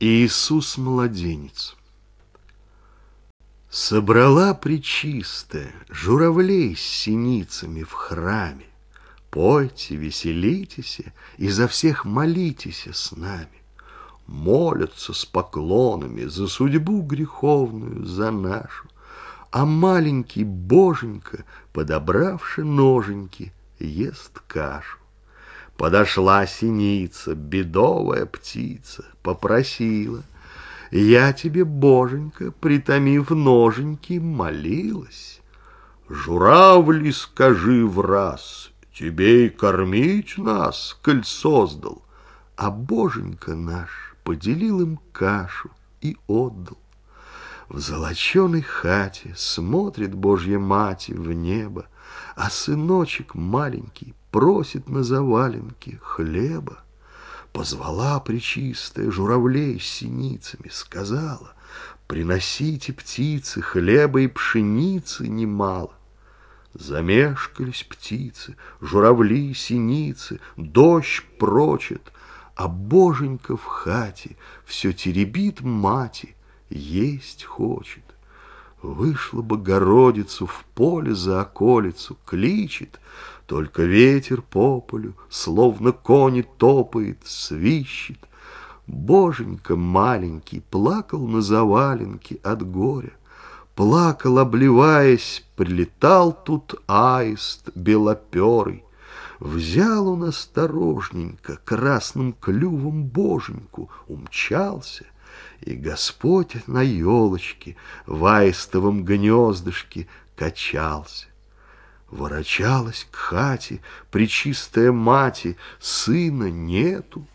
Иисус-младенец Собрала причистая журавлей с синицами в храме. Пойте, веселитесь, и за всех молитесь с нами. Молятся с поклонами за судьбу греховную, за нашу. А маленький боженька, подобравши ноженьки, ест кашу. Подошла синица, бедовая птица, попросила. Я тебе, боженька, притомив ноженьки, молилась. Журавли, скажи в раз, тебе и кормить нас, коль создал. А боженька наш поделил им кашу и отдал. В золоченой хате смотрит Божья Мать в небо, А сыночек маленький просит на заваленке хлеба. Позвала причистая журавлей с синицами, сказала, Приносите, птицы, хлеба и пшеницы немало. Замешкались птицы, журавли, синицы, дождь прочит, А боженька в хате все теребит мати, есть хочет. Вышла Богородицу в поле за околицу, кличет, Только ветер по полю, словно кони топает, свищет. Боженька маленький плакал на заваленке от горя, Плакал, обливаясь, прилетал тут аист белоперый, Взял он осторожненько красным клювом боженьку, умчался, и Господь на елочке в аистовом гнездышке качался. Ворочалась к хате причистая мати, сына нету.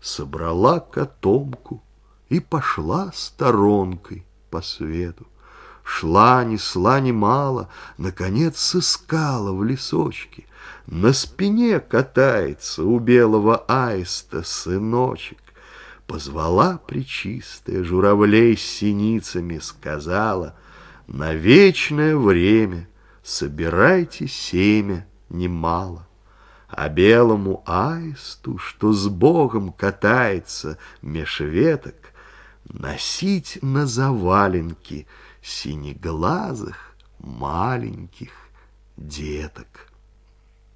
Собрала котомку и пошла сторонкой по свету. Шла, несла немало, наконец сыскала в лесочке. На спине катается у белого аиста сыночек. Позвала причистая журавлей с синицами, сказала, На вечное время собирайте семя немало. А белому аисту, что с Богом катается меж веток, Носить на заваленке синеглазых маленьких деток.